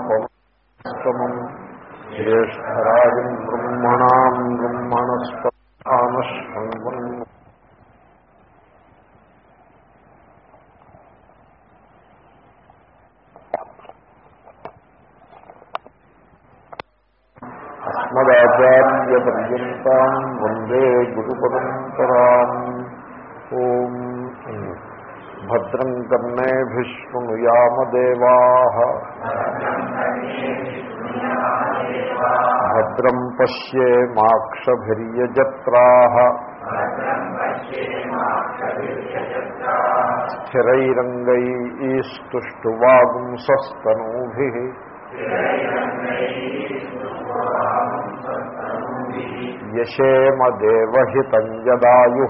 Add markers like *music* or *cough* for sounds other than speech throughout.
పమస్తమం జ్యేష్టరాజం బ్రహ్మణా బ్రహ్మణస్వానశ్వం అస్మదాచార్యపర్యంతం వందే గురు పరంపరా ఓం భద్రం కర్ణేభిశృణుయామదేవా భద్రం పశ్యేమాక్షభిర్యజత్రా స్థిరైరంగైస్తువాగుంసస్తనూభి యశేమదేవహితంజదాయు.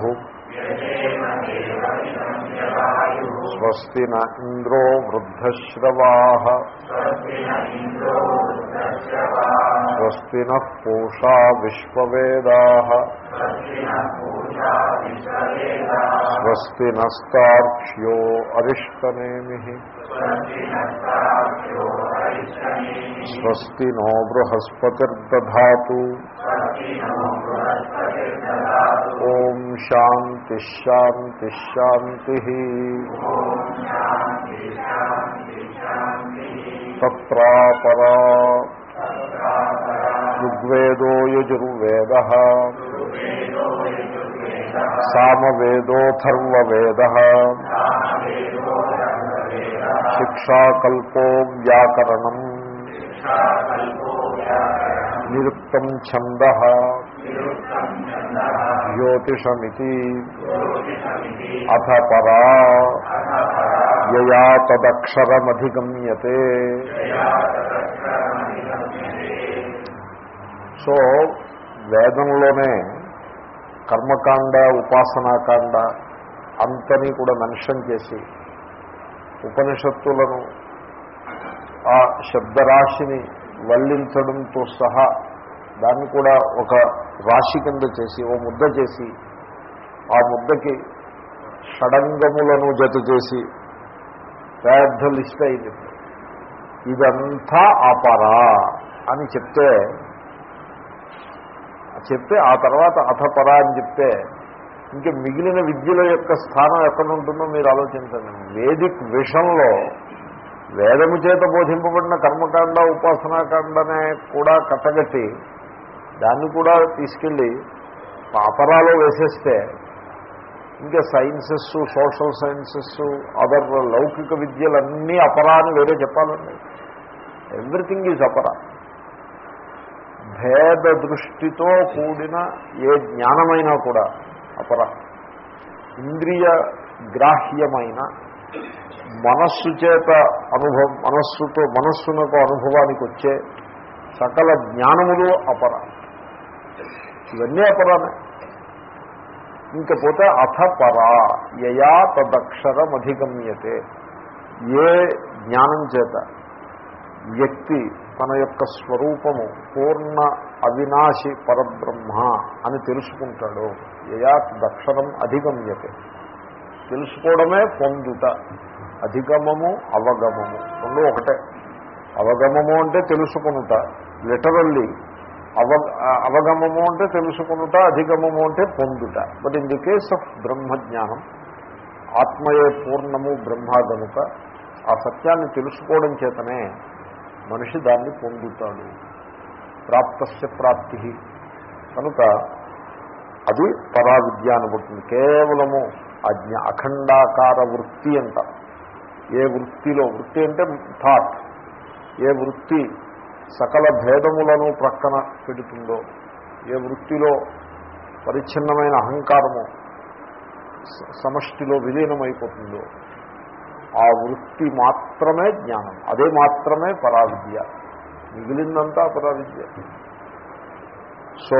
స్వస్తి న ఇంద్రో వృద్ధశ్రవా. स्वस्ति नः पूषा विश्ववेदाः। स्वस्ति नस्तार्क्ष्यो अरिष्टनेमिः। स्वस्ति नो बृहस्पतिर्दधातु। ॐ तत्रापरा। ऋग्वेदो यजुर्वेद। सामवेदोऽथर्ववेदः शिक्षाको व्याकरणम्। निरुक्त छंद ज्योतिषमी अथ परा। यया సో వేదంలోనే కర్మకాండ ఉపాసనాకాండ అంతని కూడా మెన్షన్ చేసి ఉపనిషత్తులను ఆ శబ్దరాశిని వల్లించడంతో సహా దాన్ని కూడా ఒక రాశి కింద చేసి ఓ ముద్ద చేసి ఆ ముద్దకి షడంగములను జత చేసి పెద్ద లిస్ట్ అయింది. ఇదంతా అపరా అని చెప్తే చెప్తే ఆ తర్వాత అథపరా అని చెప్తే ఇంకా మిగిలిన విద్యల యొక్క స్థానం ఎక్కడ ఉంటుందో మీరు ఆలోచించండి. వేదిక్ విషంలో వేదము చేత బోధింపబడిన కర్మకాండ ఉపాసనాకాండనే కూడా కట్టగట్టి దాన్ని కూడా తీసుకెళ్ళి అపరాలో వేసేస్తే ఇంకా సైన్సెస్ సోషల్ సైన్సెస్ అదర్ లౌకిక విద్యలన్నీ అపరా అని వేరే చెప్పాలండి. ఎవ్రీథింగ్ ఈజ్ అపరా. భేద దృష్టితో కూడిన ఏ జ్ఞానమైనా కూడా అపర ఇంద్రియ గ్రాహ్యమైన మనస్సు చేత అనుభవం మనస్సుతో మనస్సునకు అనుభవానికి వచ్చే సకల జ్ఞానములు అపర. ఇవన్నీ అపరానే ఇంకపోతే అథ పరా యయా తదక్షరం అధిగమ్యతే ఏ జ్ఞానం చేత వ్యక్తి తన యొక్క స్వరూపము పూర్ణ అవినాశి పరబ్రహ్మ అని తెలుసుకుంటాడు. యయా దక్షరం అధిగమ్యతే. తెలుసుకోవడమే పొందుట అధిగమము అవగమము. రెండు ఒకటే. అవగమము అంటే తెలుసుకునుట లిటరల్లీ అవ అవగమము అంటే తెలుసుకునుట అధిగమము అంటే పొందుట. But in the case of బ్రహ్మజ్ఞానం ఆత్మయే పూర్ణము బ్రహ్మ గనుక ఆ సత్యాన్ని తెలుసుకోవడం చేతనే మనిషి దాన్ని పొందుతాడు. ప్రాప్తస్య ప్రాప్తి. కనుక అది పరావిద్య అనబడుతుంది కేవలము అజ్ఞ అఖండాకార వృత్తి అంట. ఏ వృత్తిలో వృత్తి అంటే థాట్ ఏ వృత్తి సకల భేదములను ప్రక్కన పెడుతుందో ఏ వృత్తిలో పరిచ్ఛిన్నమైన అహంకారము సమష్టిలో విలీనమైపోతుందో ఆ వృత్తి మాత్రమే జ్ఞానం. అదే మాత్రమే పరావిద్య. మిగిలిందంతా పరావిద్య. So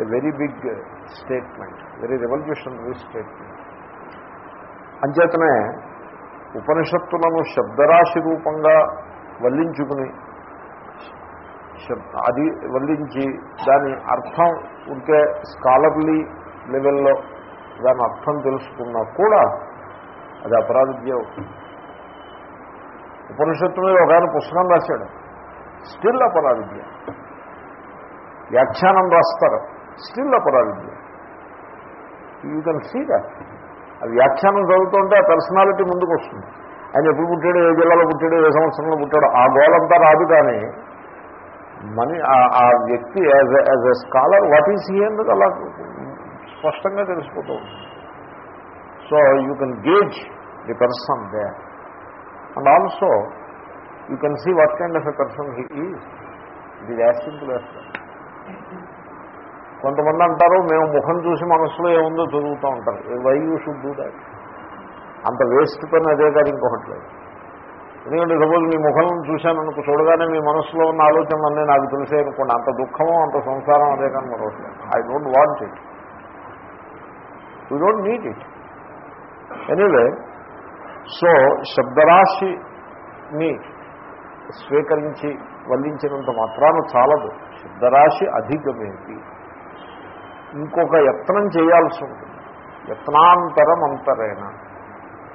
a very big statement very revolutionary statement. అంచేతనే ఉపనిషత్తులను శబ్దరాశి రూపంగా వల్లించుకుని అది వల్లించి దాని అర్థం ఉంటే స్కాలర్లీ లెవెల్లో దాని అర్థం తెలుసుకున్నా కూడా అది అపరావిద్య అవుతుంది ఉపనిషత్తు మీద ఒక ఆయన పుస్తకం రాశాడు. స్టిల్ అపరా వ్యాఖ్యానం రాస్తారు. స్టిల్ అపరా యూ కెన్ సీ దాట్ ఆ వ్యాఖ్యానం చదువుతుంటే ఆ పర్సనాలిటీ ముందుకు వస్తుంది. ఆయన ఎప్పుడు పుట్టాడు ఏ జిల్లాలో పుట్టాడు ఏ సంవత్సరంలో పుట్టాడు ఆ గోలంతా రాదు కానీ మనీ ఆ వ్యక్తి as as a scholar what is he అన్నది అలా స్పష్టంగా తెలిసిపోతూ ఉంటుంది. So you can gauge the person they and also you can see what kind of a person he is ఇది ఈజ్ సింపుల్ కొంతమంది అంటారు మేము ముఖం చూసి మనసులో ఏముందో చదువుతూ ఉంటారు why you should do that అంత వేస్ట్ పని అదే కాదు ఇంకొకటి లేదు. ఎందుకంటే సపోజ్ మీ ముఖం చూశాను అనుకో చూడగానే మీ మనసులో ఉన్న ఆలోచన అన్నీ నాకు తెలిసే అనుకోండి. అంత దుఃఖమో అంత సంసారం అదే కానీ మరొకటి I don't want it you don't need it anyway so శబ్దరాశిని స్వీకరించి వల్లించినంత మాత్రాన చాలదు. శబ్దరాశి అధికమేంటి ఇంకొక యత్నం చేయాల్సి ఉంటుంది. యత్నాంతరం అంతరేణ.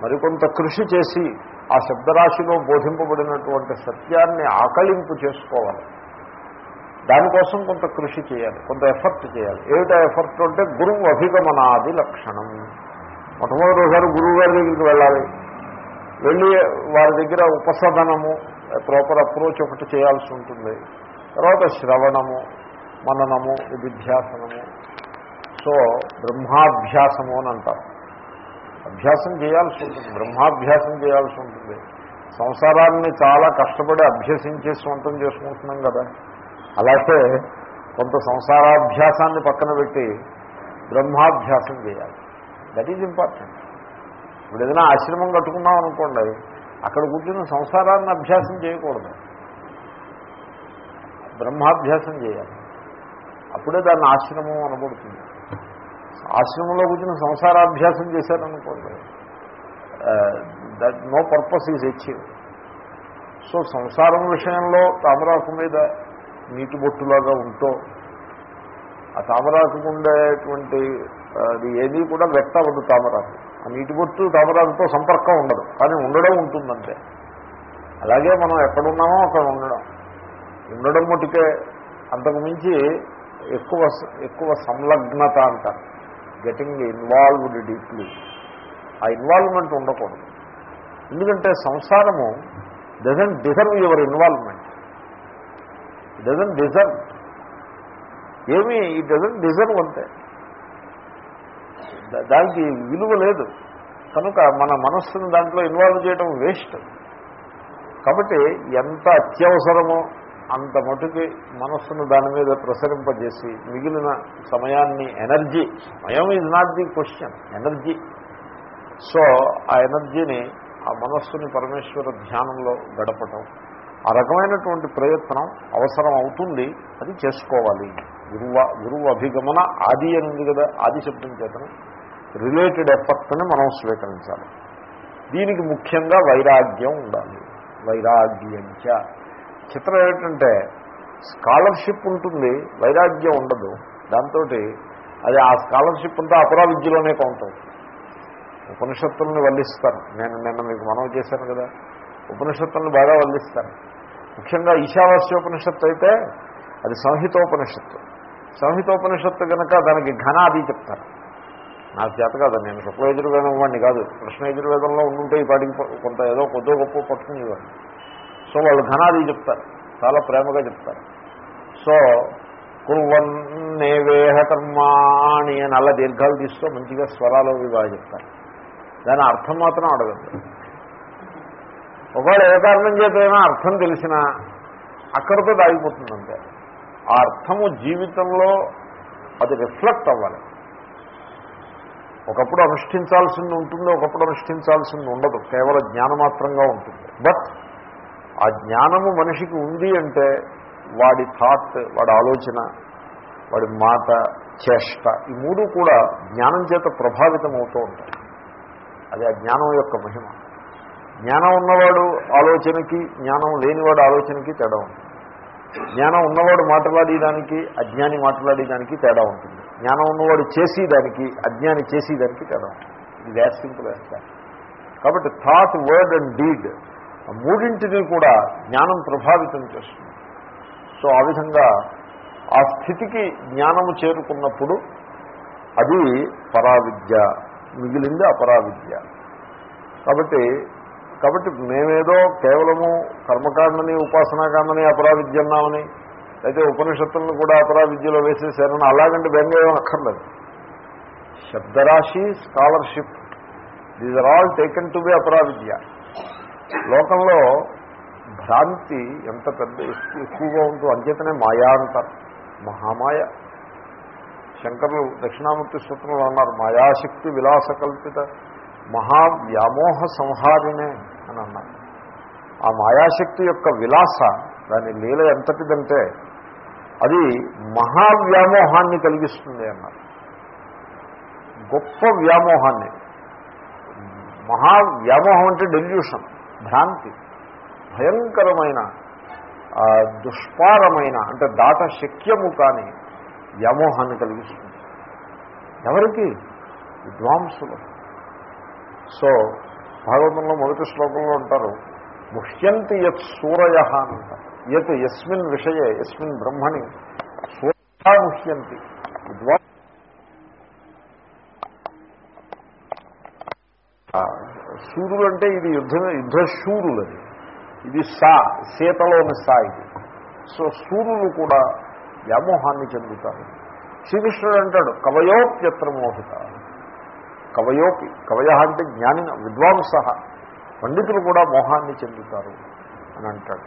మరికొంత కృషి చేసి ఆ శబ్దరాశిలో బోధింపబడినటువంటి సత్యాన్ని ఆకలింపు చేసుకోవాలి. దానికోసం కొంత కృషి చేయాలి. కొంత ఎఫర్ట్ చేయాలి. ఏమిటా ఎఫర్ట్ అంటే గురువు అభిగమనాది లక్షణం. మొట్టమొదటిసారి గురువు గారి దగ్గరికి వెళ్ళాలి. వెళ్ళి వారి దగ్గర ఉపసదనము ప్రాపర్ అప్రోచ్ ఒకటి చేయాల్సి ఉంటుంది. తర్వాత శ్రవణము మననము విధ్యాసనము సో బ్రహ్మాభ్యాసము అని అంటారు. అభ్యాసం చేయాల్సి ఉంటుంది. బ్రహ్మాభ్యాసం చేయాల్సి ఉంటుంది. సంసారాన్ని చాలా కష్టపడి అభ్యసించే సొంతం చేసుకుంటున్నాం కదా. అలాగే కొంత సంసారాభ్యాసాన్ని పక్కన పెట్టి బ్రహ్మాభ్యాసం చేయాలి. That is important. ఇప్పుడు ఏదైనా ఆశ్రమం కట్టుకున్నాం అనుకోండి అక్కడ కూర్చుని సంసారాన్ని అభ్యాసం చేయకూడదు. బ్రహ్మాభ్యాసం చేయాలి. అప్పుడే దాన్ని ఆశ్రమం అనబడుతుంది. ఆశ్రమంలో కూర్చుని సంసారాభ్యాసం చేశారనుకోండి that no purpose is achieve so సంసారం విషయంలో తామరాకు మీద నీటి బొట్టులాగా ఉంటూ ఆ తామరాకు ఉండేటువంటి అది ఏది కూడా వ్యక్త అవ్వదు తామరాకు ఆ నీటి బొట్టు తామరాకుతో సంపర్కం ఉండదు కానీ ఉండడం ఉంటుందంటే. అలాగే మనం ఎక్కడున్నామో అక్కడ ఉండడం. ఉండడం మటుకే అంతకుమించి ఎక్కువ ఎక్కువ సంలగ్నత అంటారు. గెటింగ్ ఇన్వాల్వ్డ్ డీప్లీ ఆ ఇన్వాల్వ్మెంట్ ఉండకూడదు. ఎందుకంటే సంసారము doesn't deserve your involvement doesn't deserve ఏమీ ఈ డజన్ డిజర్వ్ అంతే దానికి విలువ లేదు. కనుక మన మనస్సును దాంట్లో ఇన్వాల్వ్ చేయడం వేస్ట్ కాబట్టి ఎంత అత్యవసరమో అంత మటుకి మనస్సును దాని మీద ప్రసరింపజేసి మిగిలిన సమయాన్ని ఎనర్జీ సమయం is not the question energy so ఆ ఎనర్జీని ఆ మనస్సుని పరమేశ్వర ధ్యానంలో గడపటం. ఆ రకమైనటువంటి ప్రయత్నం అవసరం అవుతుంది అది చేసుకోవాలి. గురువ గురువు అభిగమన ఆది అని ఉంది కదా ఆది శబ్దం చేతను. రిలేటెడ్ ఎఫర్ట్ని మనం స్వీకరించాలి. దీనికి ముఖ్యంగా వైరాగ్యం ఉండాలి. వైరాగ్యంచ. చిత్రం ఏమిటంటే స్కాలర్షిప్ ఉంటుంది వైరాగ్యం ఉండదు. దాంతో అది ఆ స్కాలర్షిప్ అంతా అపరావిద్యలోనే కౌంట్ అవుతుంది. ఉపనిషత్తుల్ని వల్లిస్తారు. నేను నిన్న మీకు మనవి చేశాను కదా. ఉపనిషత్తులను బాగా వల్లిస్తాను ముఖ్యంగా ఈశావాస్యోపనిషత్తు అయితే అది సంహితోపనిషత్తు. సంహితోపనిషత్తు కనుక దానికి ఘనాది చెప్తారు. నాకు చేత కాదు నేను శుక్లయజుర్వేదం వాడిని కాదు. కృష్ణయజుర్వేదంలో ఉండుంటే ఈ పాటికి కొంత ఏదో కొద్దో గొప్ప పట్టుకునేవాడిని సో వాళ్ళు ఘనాది చెప్తారు. చాలా ప్రేమగా చెప్తారు. సో కుర్వన్నేవేహ కర్మాణి అని అలా దీర్ఘాలు తీస్తూ మంచిగా స్వరాలు ఇవి బాగా చెప్తారు. దాని అర్థం మాత్రం అడగద్దు ఒకవేళ ఏ కారణం చేతైనా అర్థం తెలిసినా అక్కడితో దాగిపోతుందంటే. ఆ అర్థము జీవితంలో అది రిఫ్లెక్ట్ అవ్వాలి. ఒకప్పుడు అనుష్ఠించాల్సింది ఉంటుంది ఒకప్పుడు అనుష్ఠించాల్సింది ఉండదు. కేవలం జ్ఞానమాత్రంగా ఉంటుంది. బట్ ఆ జ్ఞానము మనిషికి ఉంది అంటే వాడి థాట్ వాడి ఆలోచన వాడి మాట చేష్ట ఈ మూడు కూడా జ్ఞానం చేత ప్రభావితం అవుతూ ఉంటాయి. అది ఆ జ్ఞానం యొక్క మహిమ. జ్ఞానం ఉన్నవాడు ఆలోచనకి జ్ఞానం లేనివాడు ఆలోచనకి తేడా ఉంటుంది. జ్ఞానం ఉన్నవాడు మాట్లాడేదానికి అజ్ఞాని మాట్లాడేదానికి తేడా ఉంటుంది. జ్ఞానం ఉన్నవాడు చేసేదానికి అజ్ఞాని చేసేదానికి తేడా ఉంటుంది. ఇది యాజ్ సింపుల్ యాజ్ కాబట్టి థాట్ వర్డ్ అండ్ డీడ్ మూడింటిని కూడా జ్ఞానం ప్రభావితం చేస్తుంది. సో ఆ విధంగా ఆ స్థితికి జ్ఞానము చేరుకున్నప్పుడు అది పరావిద్య మిగిలింది అపరావిద్య. కాబట్టి కాబట్టి మేమేదో కేవలము కర్మకాండని ఉపాసనాకాండని అపరావిద్య అన్నామని అయితే ఉపనిషత్తులను కూడా అపరావిద్యలో వేసేసారని అలాగంటే బెంగ అక్కర్లేదు. శబ్దరాశి scholarship these are all taken to be అపరావిద్య. లోకంలో భ్రాంతి ఎంత పెద్ద ఎక్కువగా ఉందో అంచేతనే మాయా అంటారు. మహామాయ. శంకరులు దక్షిణామూర్తి సూత్రంలో అన్నారు మాయాశక్తి విలాస కల్పిత మహావ్యామోహ సంహారినే అని అన్నారు. ఆ మాయాశక్తి యొక్క విలాస దాని లీల ఎంతటిదంటే అది మహావ్యామోహాన్ని కలిగిస్తుంది అన్నారు. గొప్ప వ్యామోహాన్ని. మహావ్యామోహం అంటే డెల్యూషన్ భ్రాంతి భయంకరమైన దుష్పారమైన అంటే దాట శక్యము కాని వ్యామోహాన్ని కలిగిస్తుంది. ఎవరికి? విద్వాంసులు సో భాగవతంలో మొదటి శ్లోకంలో ఉంటారు ముహ్యంతి యత్ సూరయ అంట. యత్ ఎస్మిన్ విషయే ఎస్మిన్ బ్రహ్మణి సూర్య ముహ్యంతి. విద్వా అంటే ఇది యుద్ధ యుద్ధశూరులు అది. ఇది సా సీతలోని సా ఇది. సో సూర్యులు కూడా వ్యామోహాన్ని చెందుతారు. శ్రీకృష్ణుడు అంటాడు కవయోప్యత్ర మోహితారు కవయోపి కవయ అంటే జ్ఞాని విద్వాంస. పండితులు కూడా మోహాన్ని చెందుతారు అని అంటాడు.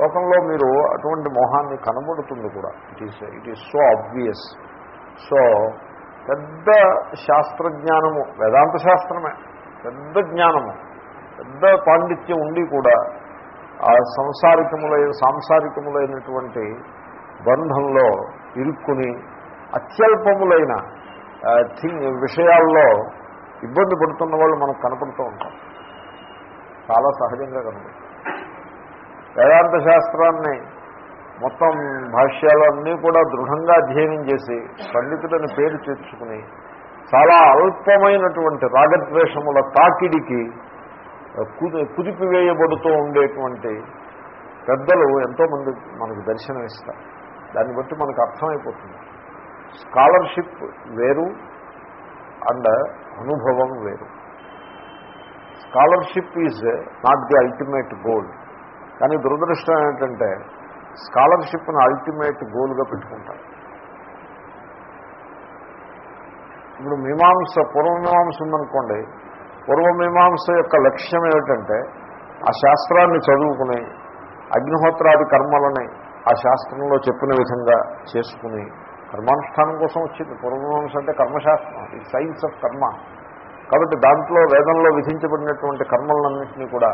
లోకంలో మీరు అటువంటి మోహాన్ని కనబడుతుంది కూడా. It is it is so obvious so పెద్ద శాస్త్రజ్ఞానము వేదాంత శాస్త్రమే పెద్ద జ్ఞానము పెద్ద పాండిత్యం ఉండి కూడా ఆ సంసారికములైన సాంసారికములైనటువంటి బంధంలో ఇరుక్కుని అత్యల్పములైన థింగ్ విషయాల్లో ఇబ్బంది పడుతున్న వాళ్ళు మనకు కనపడుతూ ఉంటాం చాలా సహజంగా కనపడుతుంది. వేదాంత శాస్త్రాన్ని మొత్తం భాష్యాలన్నీ కూడా దృఢంగా అధ్యయనం చేసి పండితులని పేరు తెచ్చుకుని చాలా అల్పమైనటువంటి రాగద్వేషముల తాకిడికి కుది కుదిపివేయబడుతూ ఉండేటువంటి పెద్దలు ఎంతోమంది మనకు దర్శనం ఇస్తారు. దాన్ని బట్టి మనకు అర్థమైపోతుంది. స్కాలర్షిప్ వేరు అండ్ అనుభవం వేరు. Scholarship is not the ultimate goal. కానీ దురదృష్టం ఏంటంటే స్కాలర్షిప్ను అల్టిమేట్ గోల్గా పెట్టుకుంటారు. ఇప్పుడు మీమాంస పూర్వమీమాంస ఉందనుకోండి పూర్వమీమాంస యొక్క లక్ష్యం ఏమిటంటే ఆ శాస్త్రాన్ని చదువుకుని అగ్నిహోత్రాది కర్మలని ఆ శాస్త్రంలో చెప్పిన విధంగా చేసుకుని కర్మానుష్ఠానం కోసం వచ్చింది. పూర్వమీమాంస అంటే కర్మశాస్త్రం. ఇది సైన్స్ ఆఫ్ కర్మ కాబట్టి దాంట్లో వేదంలో విధించబడినటువంటి కర్మలన్నింటినీ కూడా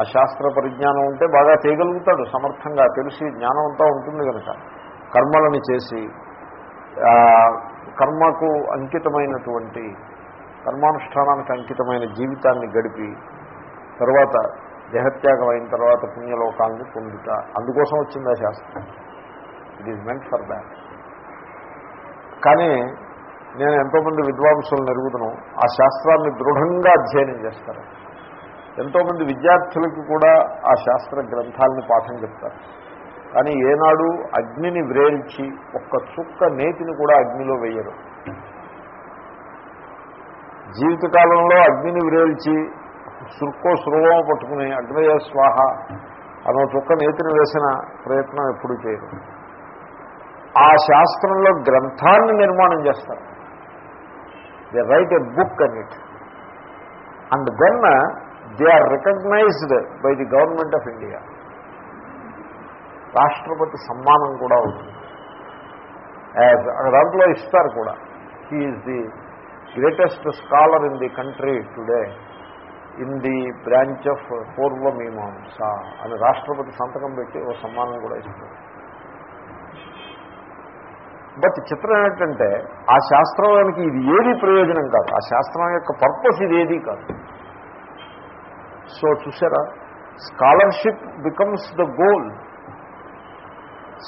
ఆ శాస్త్ర పరిజ్ఞానం ఉంటే బాగా చేయగలుగుతాడు. సమర్థంగా తెలిసి జ్ఞానం అంతా ఉంటుంది కనుక. కర్మలని చేసి కర్మకు అంకితమైనటువంటి కర్మానుష్ఠానానికి అంకితమైన జీవితాన్ని గడిపి తర్వాత దేహత్యాగం అయిన తర్వాత పుణ్యలోకాలను పొందుట అందుకోసం వచ్చింది ఆ శాస్త్రం. It is meant for that కానీ నేను ఎంతోమంది విద్వాంసులను ఎరుగుతున్నాను ఆ శాస్త్రాన్ని దృఢంగా అధ్యయనం చేస్తారు. ఎంతోమంది విద్యార్థులకు కూడా ఆ శాస్త్ర గ్రంథాలని పాఠం చెప్తారు. కానీ ఏనాడు అగ్నిని వ్రేల్చి ఒక్క చుక్క నేతిని కూడా అగ్నిలో వేయరు. జీవితకాలంలో అగ్నిని వ్రేల్చి సుర్కో సురవో పట్టుకుని అగ్నయ స్వాహ అనో చుక్క నేతిని వేసిన ప్రయత్నం ఎప్పుడూ చేయరు. ఆ శాస్త్రంలో గ్రంథాన్ని నిర్మాణం చేస్తారు. They write a book on it and then they are recognised by the government of India రాష్ట్రపతి సమ్మానం కూడా అవుతుంది దాంట్లో ఇస్తారు కూడా. He is the greatest scholar in the country today in the branch of పూర్వమీమాంస అని రాష్ట్రపతి సంతకం పెట్టి ఓ సమ్మానం కూడా ఇస్తారు. బట్ చిత్రం ఏంటంటే ఆ శాస్త్రానికి ఇది ఏది ప్రయోజనం కాదు. ఆ శాస్త్రం యొక్క పర్పస్ ఇది ఏది కాదు. సో చూసారా scholarship becomes the goal.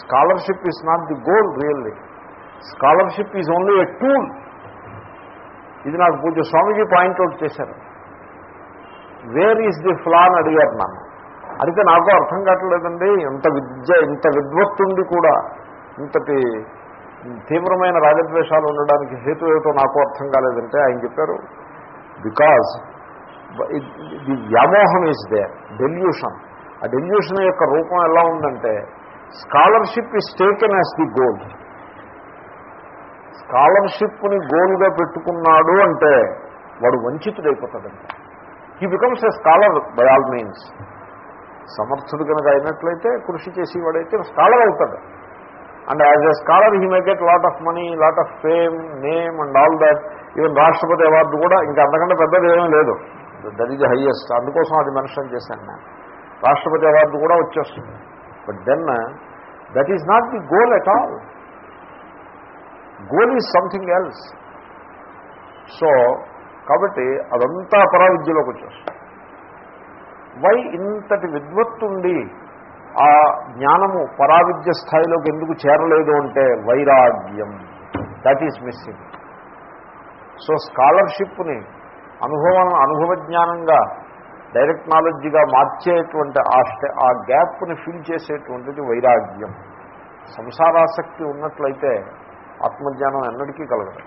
Scholarship is not the goal really. Scholarship is only a tool. ఇది నాకు పూజ స్వామిజీ పాయింట్అవుట్ చేశారు. వేర్ ఈజ్ ది ఫ్లా అని అడిగారు నన్ను. అడిగితే నాకు అర్థం కావట్లేదండి. ఇంత విద్య ఇంత విద్వత్తుండి కూడా ఇంతటి తీవ్రమైన రాగద్వేషాలు ఉండడానికి హేతు ఏమిటో నాకు అర్థం కాలేదంటే ఆయన చెప్పారు బికాజ్ ది వ్యామోహం ఈజ్ దే డెల్యూషన్ ఆ డెల్యూషన్ యొక్క రూపం ఎలా ఉందంటే scholarship is taken as the goal స్కాలర్షిప్ని గోల్గా పెట్టుకున్నాడు అంటే వాడు వంచితుడైపోతాడంట. He becomes a scholar by all means సమర్థుడు కనుక అయినట్లయితే కృషి చేసేవాడైతే స్కాలర్ అవుతాడు. And as a scholar he may get lot of money lot of fame name and all that even రాష్ట్రపతి అవార్డు కూడా ఇంకా అంతకంటే పెద్దది ఏమీ లేదు. దట్ ఈజ్ హయ్యెస్ట్ అందుకోసం అది మెన్షన్ చేశాను నేను. రాష్ట్రపతి అవార్డు కూడా వచ్చేస్తుంది. But then that is not the goal at all goal is something else so కాబట్టి అదంతా పరావిద్యలోకి వచ్చేస్తుంది. వై ఇంతటి విద్వత్తుండి ఆ జ్ఞానము పరావిద్య స్థాయిలోకి ఎందుకు చేరలేదు అంటే వైరాగ్యం. దట్ ఈజ్ మిస్సింగ్ సో స్కాలర్షిప్ని అనుభవం అనుభవ జ్ఞానంగా డైరెక్ట్ నాలెడ్జ్గా మార్చేటువంటి ఆ ఆ గ్యాప్ని ఫిల్ చేసేటువంటిది వైరాగ్యం. సంసారాసక్తి ఉన్నట్లయితే ఆత్మజ్ఞానం ఎన్నటికీ కలగదు.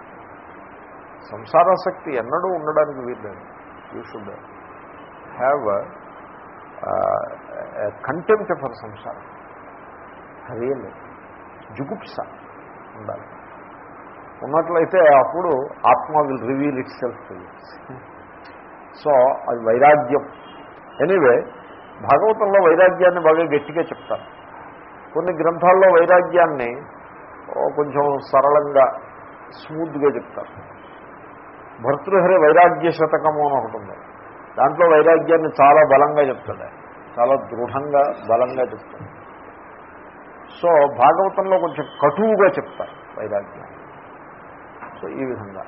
సంసారాసక్తి ఎన్నడూ ఉండడానికి వీల్లేదు. You should have contempt for సంసారం రియల్ జుగుప్స ఉండాలి. ఉన్నట్లయితే అప్పుడు ఆత్మ will reveal itself so అది వైరాగ్యం. ఎనీవే భాగవతంలో వైరాగ్యాన్ని బాగా గట్టిగా చెప్తారు. కొన్ని గ్రంథాల్లో వైరాగ్యాన్ని కొంచెం సరళంగా స్మూత్గా చెప్తారు. భర్తృహరి వైరాగ్య శతకము అని ఒకటి ఉంది. దాంట్లో వైరాగ్యాన్ని చాలా బలంగా చెప్తాడు చాలా దృఢంగా బలంగా చెప్తారు. సో భాగవతంలో కొంచెం కటువుగా చెప్తారు వైరాగ్యాన్ని సో ఈ విధంగా.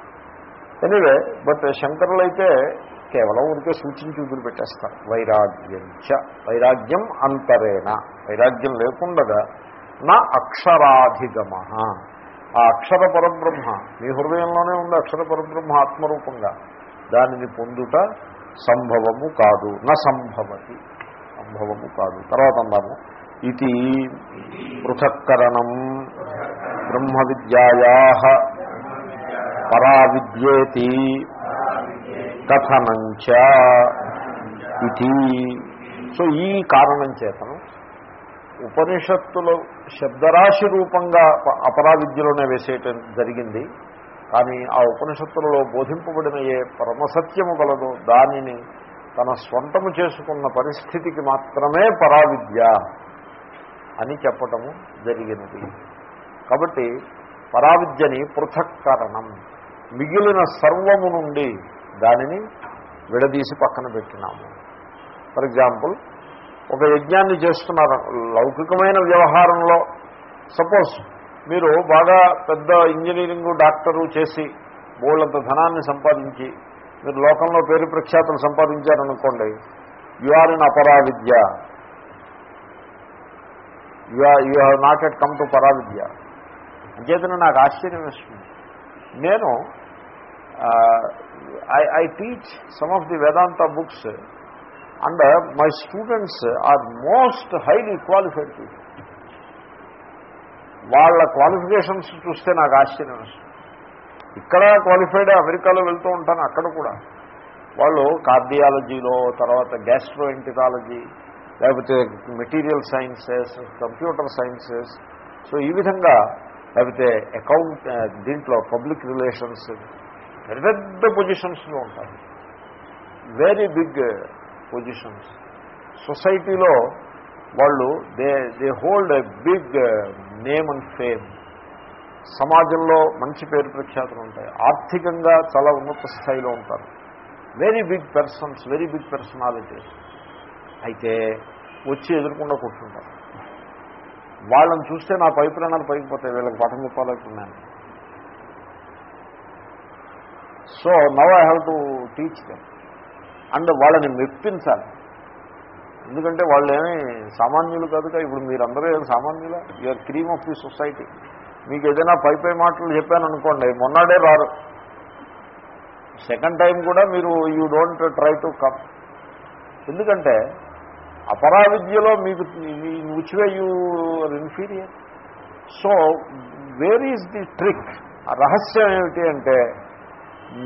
ఎనివే బట్ శంకరులు అయితే కేవలం ఊరికే సూచించి వదిలిపెట్టేస్తారు. వైరాగ్యం చ వైరాగ్యం అంతరేణ. వైరాగ్యం లేకుండగా నా అక్షరాధిగమ. ఆ అక్షర పరబ్రహ్మ మీ హృదయంలోనే ఉంది అక్షర పరబ్రహ్మ ఆత్మరూపంగా దానిని పొందుట సంభవము కాదు నా సంభవతి సంభవము కాదు. తర్వాత అందాము. ఇది పృథక్కరణం బ్రహ్మ విద్యాయా పరావిద్యేతి కథనంచ ఇది సో ఈ కారణం చేతను ఉపనిషత్తులు శబ్దరాశి రూపంగా అపరా విద్యలోనే వేసేయటం జరిగింది. కానీ ఆ ఉపనిషత్తులలో బోధింపబడిన ఏ పరమసత్యము కలదో దానిని తన స్వంతము చేసుకున్న పరిస్థితికి మాత్రమే పరావిద్య అని చెప్పటము జరిగినది. కాబట్టి పరావిద్యని పృథక్కరణం మిగిలిన సర్వము నుండి దానిని విడదీసి పక్కన పెట్టినాము. ఫర్ ఎగ్జాంపుల్ ఒక యజ్ఞాన్ని చేస్తున్నారు. లౌకికమైన వ్యవహారంలో సపోజ్ మీరు బాగా పెద్ద ఇంజనీరింగ్ డాక్టరు చేసి బోళ్ళంత ధనాన్ని సంపాదించి మీరు లోకంలో పేరు ప్రఖ్యాతులు సంపాదించారనుకోండి you are in అపరావిద్య. You are have not at come to పరావిద్య. అంచేతనే నాకు ఆశ్చర్యం వేస్తుంది. నేను I I teach some of the Vedanta books and my students are most highly qualified people వాళ్ళ క్వాలిఫికేషన్స్ చూస్తే నాకు ఆశ్చర్యం వస్తుంది. ఇక్కడ క్వాలిఫైడ్ అమెరికాలో వెళ్తూ ఉంటాను అక్కడ కూడా. వాళ్ళు కార్డియాలజీలో తర్వాత గ్యాస్ట్రో ఎంటికాలజీ లేకపోతే material sciences computer sciences. So ఈ విధంగా లేకపోతే అకౌంట్ దీంట్లో పబ్లిక్ రిలేషన్స్ పెద్ద పెద్ద పొజిషన్స్లో ఉంటారు. వెరీ బిగ్ పొజిషన్స్ సొసైటీలో వాళ్ళు they they hold a big name and fame సమాజంలో మంచి పేరు ప్రఖ్యాతులు ఉంటాయి. ఆర్థికంగా చాలా ఉన్నత స్థాయిలో ఉంటారు. Very big persons very big personalities అయితే వచ్చి ఎదుర్కొండా కూర్చుంటారు. వాళ్ళని చూస్తే నా పై ప్రాణాలు పైకి పోతాయి వీళ్ళకి పాఠం చెప్పాలనుకున్నాను. So now I have to teach them and వాళ్ళని మెప్పించాలి. ఎందుకంటే వాళ్ళు ఏమీ సామాన్యులు కాదుగా. ఇప్పుడు మీరందరూ ఏం సామాన్యులా? You are cream of the society మీకు ఏదైనా పై పై మాటలు చెప్పాను అనుకోండి మొన్నడే రారు. సెకండ్ టైం కూడా మీరు you don't try to come. ఎందుకంటే అపరావిద్యలో మీకు which way you inferior. So where is the trick రహస్యం ఏమిటి అంటే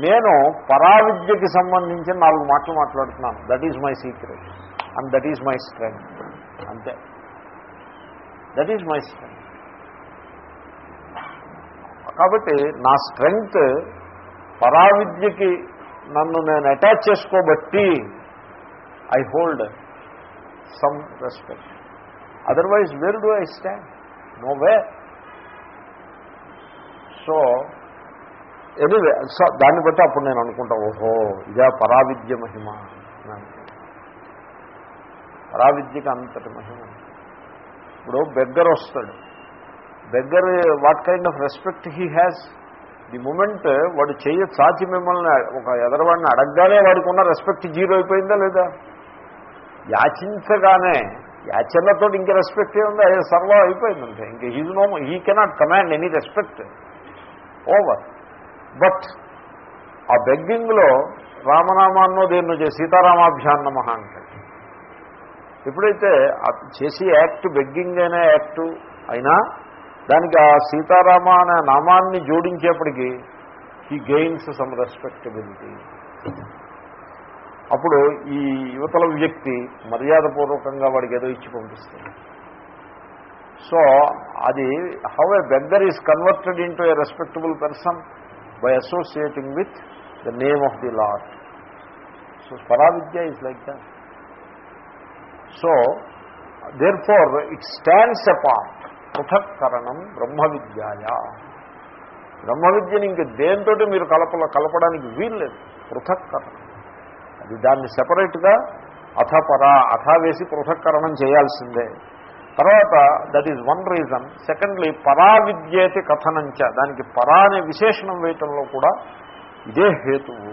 నేను పరావిద్యకి సంబంధించి నాలుగు మాటలు మాట్లాడుతున్నాను. That is my secret and that is my strength అంతే. దట్ ఈజ్ మై స్ట్రెంగ్త్ కాబట్టి నా స్ట్రెంగ్త్ పరావిద్యకి నన్ను నేను attach చేసుకోబట్టి I hold some respect. Otherwise where do I stand no way so anyway so దాన్ని బట్టి అప్పుడు నేను అనుకుంటా ఓహో ఇదే పరావిద్య మహిమ పరావిద్యకి అంతటి మహిమ. ఇప్పుడు బెగ్గర్ వస్తాడు దగ్గర what kind of respect he has the moment వాడు చెయ్యి చాచి మిమ్మల్ని ఒక ఎదరవాడిని అడగగానే వాడికి ఉన్న రెస్పెక్ట్ జీరో అయిపోయిందా లేదా? యాచించగానే యాచనతో ఇంకా రెస్పెక్ట్ ఏముంది అదే సర్వం అయిపోయిందంటే ఇంకా he's no he cannot command any respect over but ఆ బెగ్గింగ్లో రామనామాన్నో దేన్నో చేసి సీతారామాభ్యాన్నమ అంటాడు. ఎప్పుడైతే చేసి యాక్ట్ బెగ్గింగ్ అనే యాక్ట్ అయినా దానికి ఆ సీతారామ అనే నామాన్ని జోడించేప్పటికీ హీ గెయిన్స్ సమ్ రెస్పెక్టబిలిటీ అప్పుడు ఈ యువతల వ్యక్తి మర్యాదపూర్వకంగా వాడికి ఏదో ఇచ్చి పంపిస్తుంది సో అది how a beggar is converted in to a respectable person by associating with the name of the lord so పరావిద్య is like that so there far it stands a part పృథక్కరణం బ్రహ్మ విద్యాయ బ్రహ్మ విద్యని ఇంక దేంతో మీరు కలప కలపడానికి వీల్లేదు. పృథక్కరణం. అది దాన్ని సెపరేట్గా అథపరా అథ వేసి పృథక్కరణం చేయాల్సిందే. తర్వాత that is one reason secondly పరా విద్యేతి కథనంచ. దానికి పరా అనే విశేషణం వేయటంలో కూడా ఇదే హేతువు.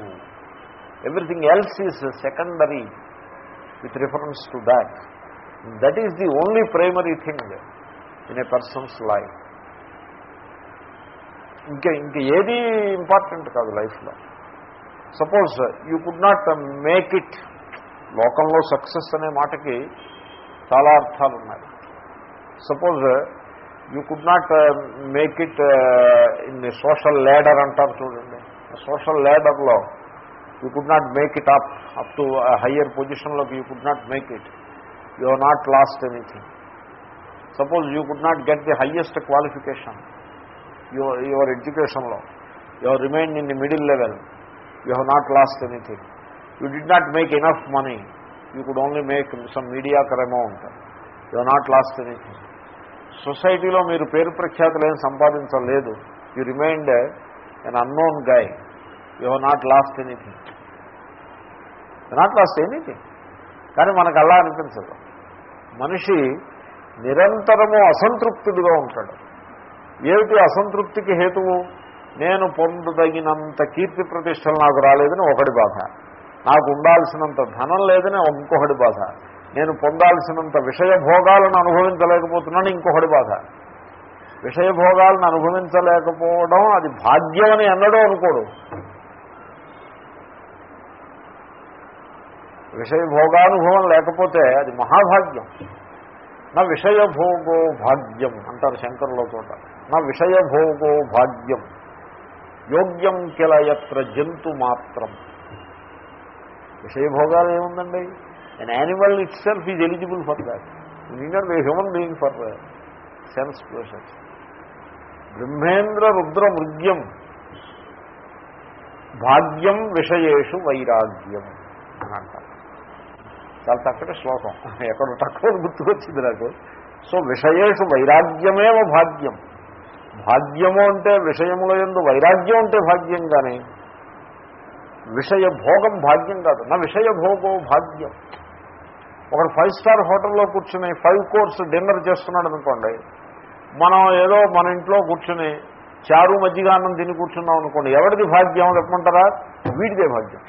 Everything else is secondary with reference to that that is the only primary thing in a person's life ఇంకా ఇంక ఏది ఇంపార్టెంట్ కాదు లైఫ్లో. Suppose you could not make it లోకంలో సక్సెస్ అనే మాటకి చాలా అర్థాలు ఉన్నాయి. Suppose you could not make it in social ladder అంటారు చూడండి. Social ల్యాడర్లో you could not make it up up to higher పొజిషన్లోకి you could not make it you not lost anything suppose you could not get the highest qualification your your ఎడ్యుకేషన్లో your remained in the middle level you have not lost anything you did not make enough money you could only make some mediocre amount you have not lost anything సొసైటీలో మీరు పేరు ప్రఖ్యాతులు ఏం సంపాదించలేదు. You remained an unknown guy you have not lost anything you not lost anything కానీ మనకు అలా అనిపించదు. మనిషి నిరంతరము అసంతృప్తుడిగా ఉంటాడు. ఏమిటి అసంతృప్తికి హేతువు? నేను పొందదగినంత కీర్తి ప్రతిష్టలు నాకు రాలేదని ఒకటి బాధ. నాకు ఉండాల్సినంత ధనం లేదని ఇంకొకటి బాధ. నేను పొందాల్సినంత విషయభోగాలను అనుభవించలేకపోతున్నాను ఇంకొకటి బాధ. విషయభోగాలను అనుభవించలేకపోవడం అది భాగ్యం అని ఎన్నడూ అనుకోడు. విషయభోగానుభవం లేకపోతే అది మహాభాగ్యం. నా విషయభోగో భాగ్యం అంటారు శంకరులో చోట నా విషయభోగో భాగ్యం. యోగ్యం కిల ఎత్ర జంతు మాత్రం. విషయభోగాలు ఏముందండి? An animal itself is eligible for that నీనర్ human being for sense ప్లేషన్స్ బ్రహ్మేంద్ర రుద్ర మృగ్యం భాగ్యం విషయేషు వైరాగ్యం అని అంటారు చాలా చక్కటి శ్లోకం. ఎక్కడ తక్కువ గుర్తుకొచ్చింది నాకు. సో విషయేషు వైరాగ్యమేవ భాగ్యం. భాగ్యము అంటే విషయముల ఎందు వైరాగ్యం అంటే భాగ్యం కానీ విషయ భోగం భాగ్యం కాదు. నా విషయ భోగో భాగ్యం. ఒకడు ఫైవ్ స్టార్ హోటల్లో కూర్చుని ఫైవ్ కోర్స్ డిన్నర్ చేస్తున్నాడు అనుకోండి మనం ఏదో మన ఇంట్లో కూర్చుని చారు మజ్జిగాన్నం తిని కూర్చున్నాం అనుకోండి ఎవరిది భాగ్యం చెప్పమంటారా? వీడిదే భాగ్యం.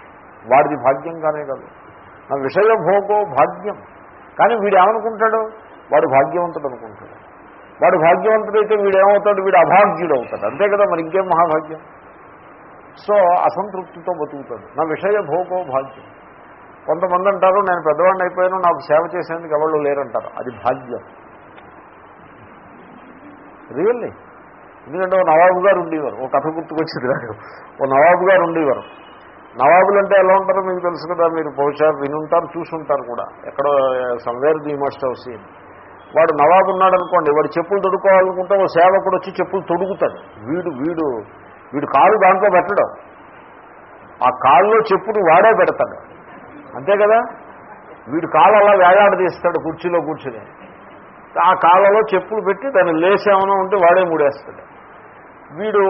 వాడిది భాగ్యం కానే కాదు. విషయ భోగో భాగ్యం. కానీ వీడు ఏమనుకుంటాడు వాడు భాగ్యవంతుడు అనుకుంటాడు. వాడు భాగ్యవంతుడైతే వీడు ఏమవుతాడు వీడు అభాగ్యుడు అవుతాడు అంతే కదా మరి ఇంకేం మహాభాగ్యం? సో అసంతృప్తితో బతుకుతాడు. నా విషయ భోగో భాగ్యం. కొంతమంది అంటారు నేను పెద్దవాడిని అయిపోయాను నాకు సేవ చేసేందుకు ఎవరు లేరంటారు. అది భాగ్యం. రియల్లీ ఎందుకంటే ఓ నవాబు గారు ఉండేవారు. ఓ కథ గుర్తుకొచ్చింది నాకు. ఓ నవాబు గారు ఉండేవారు. నవాబులు అంటే ఎలా ఉంటారో మీకు తెలుసు కదా మీరు బహుశా వినుంటారు చూసుంటారు కూడా. ఎక్కడో somewhere they must have seen వాడు నవాబు ఉన్నాడు అనుకోండి వాడు చెప్పులు తొడుక్కోవాలనుకుంటే ఓ సేవకుడు వచ్చి చెప్పులు తొడుగుతాడు. వీడు వీడు వీడు కాలు దాంట్లో పెట్టడం. ఆ కాల్లో చెప్పును వాడే పెడతాడు. అంతే కదా? వీడు కాలు అలా వేలాడదీస్తాడు కుర్చీలో కూర్చుని. ఆ కాళ్ళలో చెప్పులు పెట్టి దాన్ని లేసేమన్నా ఉంటే వాడే మూడేస్తాడు. వీడు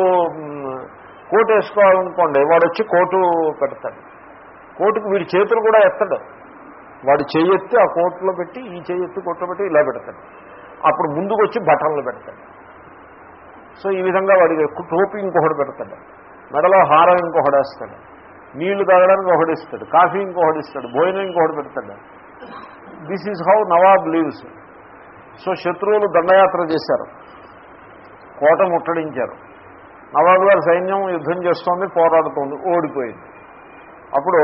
కోటు వేసుకోవాలనుకోండి వాడు వచ్చి కోటు పెడతాడు. కోటుకు వీడి చేతులు కూడా ఎత్తడు. వాడు చేయెత్తి ఆ కోట్లో పెట్టి ఈ చేయెత్తి కోట్లో పెట్టి ఇలా పెడతాడు. అప్పుడు ముందుకు వచ్చి బటన్లు పెడతాడు. సో ఈ విధంగా వాడికి టోపీ ఇంకొకటి పెడతాడు. మెడలో హారం ఇంకొకటి వేస్తాడు. నీళ్ళు తాగడానికి ఒకటి ఇస్తాడు. కాఫీ ఇంకొకటి ఇస్తాడు. భోజనం ఇంకొకటి పెడతాడు. This is how nawab lives so శత్రువులు దండయాత్ర చేశారు. కోట ముట్టడించారు. నవాబు గారి సైన్యం యుద్ధం చేస్తోంది పోరాడుతోంది ఓడిపోయింది. అప్పుడు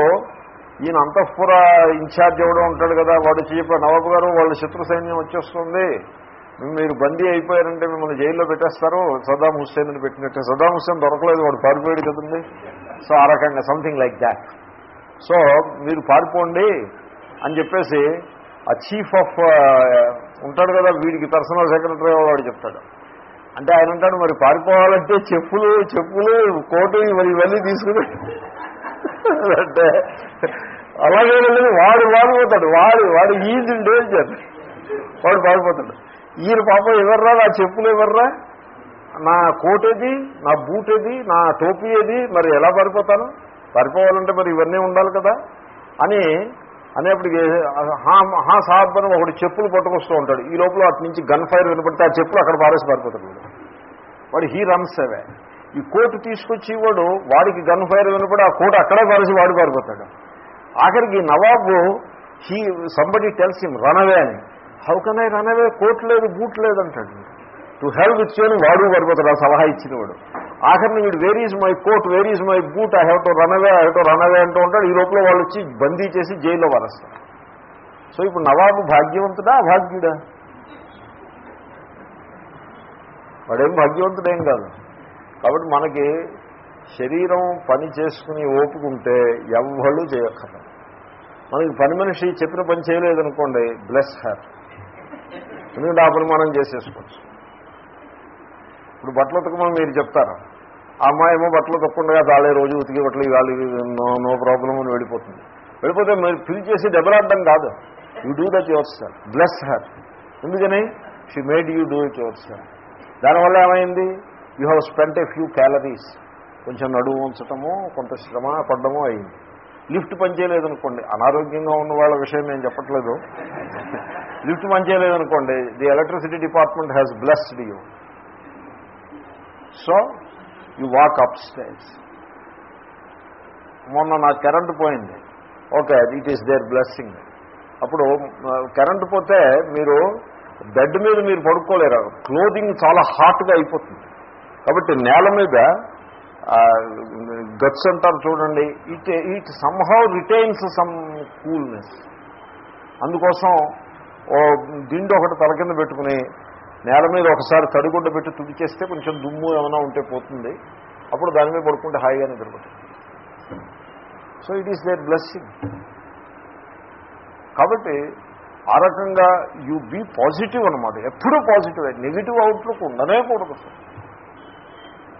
ఈయన అంతఃపుర ఇన్ఛార్జ్ ఎవడో ఉంటాడు కదా వాడు చెప్పారు నవాబు గారు వాళ్ళ శత్రు సైన్యం వచ్చేస్తుంది. మీరు బందీ అయిపోయారంటే మిమ్మల్ని జైల్లో పెట్టేస్తారు సదాం హుస్సేన్ పెట్టినట్టే. సదాం హుస్సేన్ దొరకలేదు వాడు పారిపోయాడు కదండి. సో ఆ రకంగా సంథింగ్ లైక్ దాట్ సో మీరు పారిపోండి అని చెప్పేసి ఆ చీఫ్ ఆఫ్ ఉంటాడు కదా వీడికి పర్సనల్ సెక్రటరీ వాడు చెప్తాడు. అంటే ఆయన అంటాడు మరి పారిపోవాలంటే చెప్పులు చెప్పులు కోటు మరి ఇవన్నీ తీసుకుని అంటే అలాగే వెళ్ళి వాడు వాడిపోతాడు వాడు వాడు ఈజీ డేంజర్ వాడు పారిపోతాడు. ఈయన పాప ఎవర్రా నా చెప్పులు ఎవర్రా? నా కోట్ ఏది నా బూట్ ఏది నా టోపీ ఏది మరి ఎలా పారిపోతాను? పారిపోవాలంటే మరి ఇవన్నీ ఉండాలి కదా? అని అనేప్పటికి హా హా సాబ్ అని ఒకటి చెప్పులు పట్టుకొస్తూ ఉంటాడు. ఈ లోపల అటు నుంచి గన్ ఫైర్ వినపడితే ఆ చెప్పులు అక్కడ పారేసి పారిపోతాడు వాడు. వాడు హీ రన్స్ అవే ఈ కోటు తీసుకొచ్చి వాడు వాడికి గన్ ఫైర్ వినపడి ఆ కోటు అక్కడే పారేసి వాడు పారిపోతాడు. ఆఖరికి nawab he somebody tells him run away అని. How can I run away coat లేదు బూట్ లేదు అంటాడు టు హెల్ప్ విత్ అని వాడు పడిపోతాడు ఆ సలహా ఇచ్చిన వాడు ఆఖరిని వీడు where is my coat where is my boot I have to run away I have to run away అంటూ ఉంటాడు. ఈ లోపల వాళ్ళు వచ్చి బందీ చేసి జైల్లో వరస్తారు సో ఇప్పుడు నవాబు భాగ్యవంతుడా అభాగ్యుడా? వాడేం భాగ్యవంతుడేం కాదు. కాబట్టి మనకి శరీరం పని చేసుకుని ఓపుకుంటే ఎవ్వళ్ళు చేయక్కర్లేదు. మనకి పని మనిషి చెప్పిన పని చేయలేదనుకోండి బ్లెస్ హ్యాప్ ఎందుకంటే ఆ పని మనం చేసేసుకోవచ్చు. ఇప్పుడు బట్టలు ఉతకమని మీరు చెప్తారు. ఆ అమ్మాయి ఏమో బట్టలు తప్పకుండా తాళే రోజు ఉతికి బట్టలు ఇవాళ నో నో ప్రాబ్లం అని వెళ్ళిపోతుంది. వెళ్ళిపోతే మీరు ఫిల్ చేసి దెబ్బలాడడం కాదు. You do that your sir bless her ఎందుకని? She made you do it your sir దానివల్ల ఏమైంది? You have spent a few calories కొంచెం నడువు ఉంచటము కొంత శ్రమ పడ్డము అయింది. లిఫ్ట్ పనిచేయలేదనుకోండి. అనారోగ్యంగా ఉన్న వాళ్ళ విషయం నేను చెప్పట్లేదు. *laughs* Lift పనిచేయలేదనుకోండి. The electricity department has blessed you so you walk up stairs మొన్న నా కరెంటు పోయింది. Okay it is their blessing. అప్పుడు కరెంటు పోతే మీరు బెడ్ మీద మీరు పడుకోలేరు. క్లోదింగ్ చాలా హాట్గా అయిపోతుంది. కాబట్టి నేల మీద గట్స్ అంటారు చూడండి it it somehow retains some coolness అందుకోసం ఓ దిండు ఒకటి తల కింద పెట్టుకుని నేల మీద ఒకసారి తడిగుడ్డ పెట్టి తుడిచేస్తే కొంచెం దుమ్ము ఏమైనా ఉంటే పోతుంది. అప్పుడు దాని మీద పడుకుంటే హాయిగా నిద్రపోతుంది so it is their blessing కాబట్టి ఆ రకంగా యూ బీ పాజిటివ్ అనమాట ఎప్పుడూ పాజిటివ్ నెగిటివ్ అవుట్లుక్ ఉండనే కూడదు.